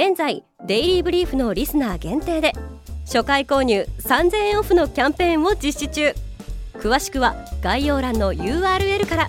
現在デイリーブリーフのリスナー限定で初回購入3000円オフのキャンペーンを実施中。詳しくは概要欄の URL から。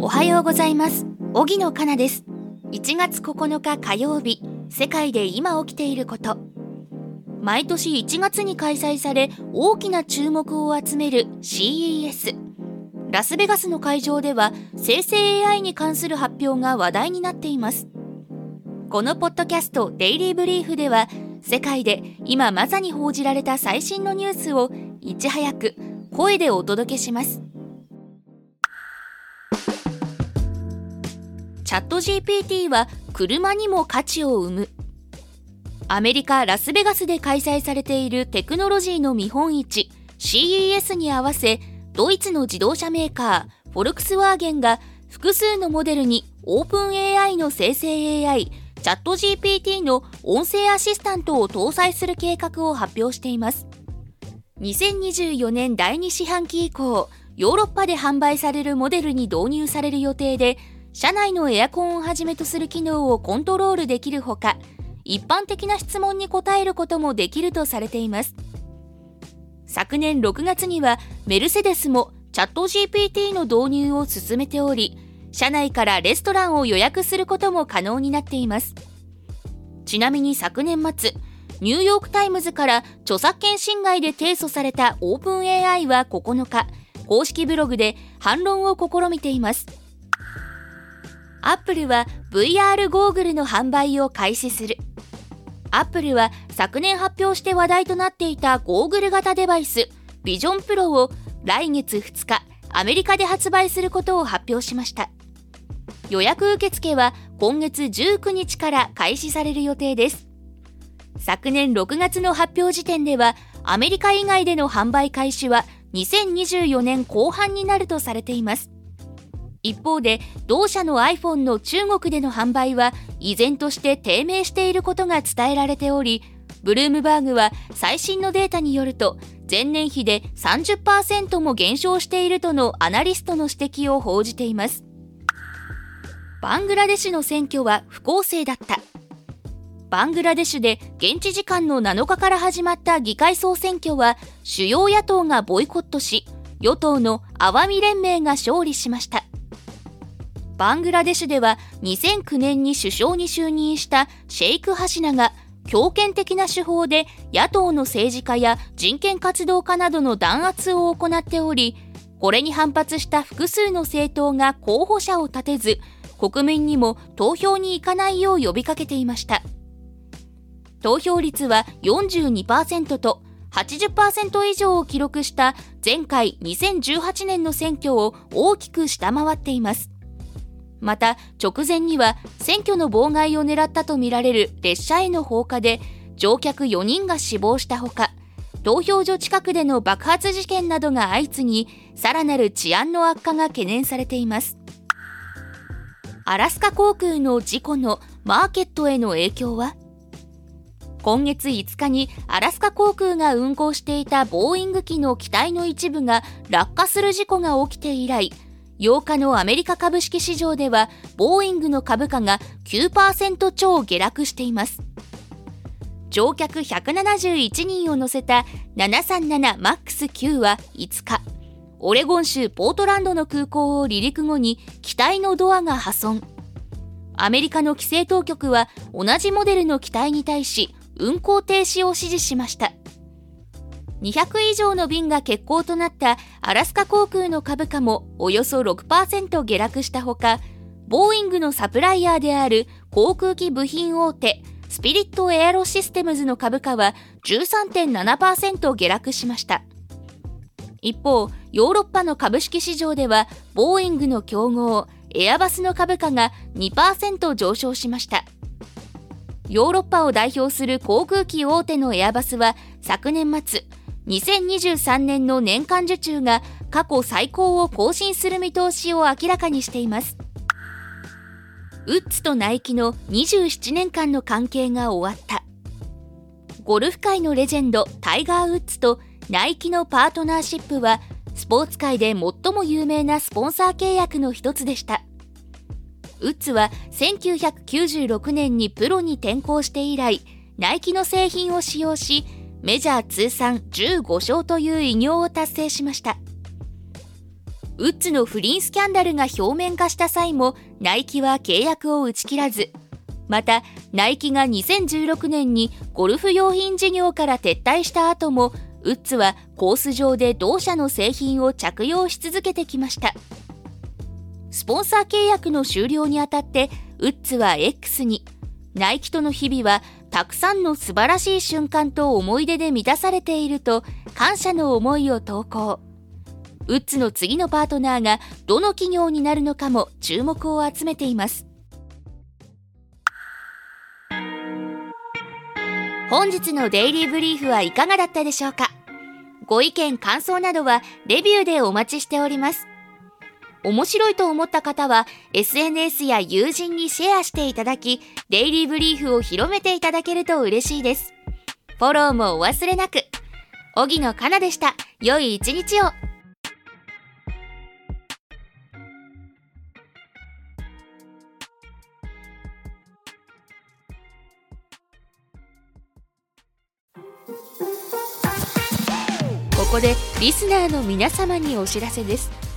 おはようございます。荻野かなです。1月9日火曜日。世界で今起きていること毎年1月に開催され大きな注目を集める CES ラスベガスの会場では生成 AI に関する発表が話題になっています。このポッドキャストデイリーブリーフでは世界で今まさに報じられた最新のニュースをいち早く声でお届けします。チャット GPT は車にも価値を生む。アメリカ・ラスベガスで開催されているテクノロジーの見本市 CES に合わせドイツの自動車メーカーフォルクスワーゲンが複数のモデルにオープン AI の生成 AI チャット GPT の音声アシスタントを搭載する計画を発表しています。2024年第2四半期以降ヨーロッパで販売されるモデルに導入される予定で車内のエアコンをはじめとする機能をコントロールできるほか一般的な質問に答えることもできるとされています。昨年6月にはメルセデスもチャット GPT の導入を進めており車内からレストランを予約することも可能になっています。ちなみに昨年末ニューヨーク・タイムズから著作権侵害で提訴されたオープン AI は9日公式ブログで反論を試みています。アップルは VR ゴーグルの販売を開始する。アップルは昨年発表して話題となっていたゴーグル型デバイスビジョンプロを来月2日アメリカで発売することを発表しました。予約受付は今月19日から開始される予定です。昨年6月の発表時点ではアメリカ以外での販売開始は2024年後半になるとされています。一方で同社の iPhone の中国での販売は依然として低迷していることが伝えられておりブルームバーグは最新のデータによると前年比で30%も減少しているとのアナリストの指摘を報じています。バングラデシュの選挙は不公正だった。バングラデシュで現地時間の7日から始まった議会総選挙は主要野党がボイコットし与党のアワミ連盟が勝利しました。バングラデシュでは2009年に首相に就任したシェイク・ハシナが強権的な手法で野党の政治家や人権活動家などの弾圧を行っておりこれに反発した複数の政党が候補者を立てず国民にも投票に行かないよう呼びかけていました。投票率は42%と80%以上を記録した前回2018年の選挙を大きく下回っています。また直前には選挙の妨害を狙ったとみられる列車への放火で乗客4人が死亡したほか投票所近くでの爆発事件などが相次ぎさらなる治安の悪化が懸念されています。アラスカ航空の事故のマーケットへの影響は？今月5日にアラスカ航空が運航していたボーイング機の機体の一部が落下する事故が起きて以来8日のアメリカ株式市場ではボーイングの株価が9%超下落しています。乗客171人を乗せた 737MAX9 は5日オレゴン州ポートランドの空港を離陸後に機体のドアが破損。アメリカの規制当局は同じモデルの機体に対し運航停止を指示しました。200以上の便が欠航となったアラスカ航空の株価もおよそ6%下落したほか、ボーイングのサプライヤーである航空機部品大手、スピリットエアロシステムズの株価は13.7%下落しました。一方ヨーロッパの株式市場ではボーイングの競合エアバスの株価が2%上昇しました。ヨーロッパを代表する航空機大手のエアバスは昨年末2023年の年間受注が過去最高を更新する見通しを明らかにしています。ウッズとナイキの27年間の関係が終わった。ゴルフ界のレジェンドタイガー・ウッズとナイキのパートナーシップはスポーツ界で最も有名なスポンサー契約の一つでした。ウッズは1996年にプロに転向して以来ナイキの製品を使用しメジャー通算15勝という偉業を達成しました。ウッズの不倫スキャンダルが表面化した際もナイキは契約を打ち切らずまたナイキが2016年にゴルフ用品事業から撤退した後もウッズはコース上で同社の製品を着用し続けてきました。スポンサー契約の終了にあたってウッズは X にナイキとの日々はたくさんの素晴らしい瞬間と思い出で満たされていると感謝の思いを投稿。ウッズの次のパートナーがどの企業になるのかも注目を集めています。本日のデイリーブリーフはいかがだったでしょうか？ご意見感想などはレビューでお待ちしております。面白いと思った方は SNS や友人にシェアしていただき、デイリーブリーフを広めていただけると嬉しいです。フォローもお忘れなく。荻野かなでした。良い一日を。ここでリスナーの皆様にお知らせです。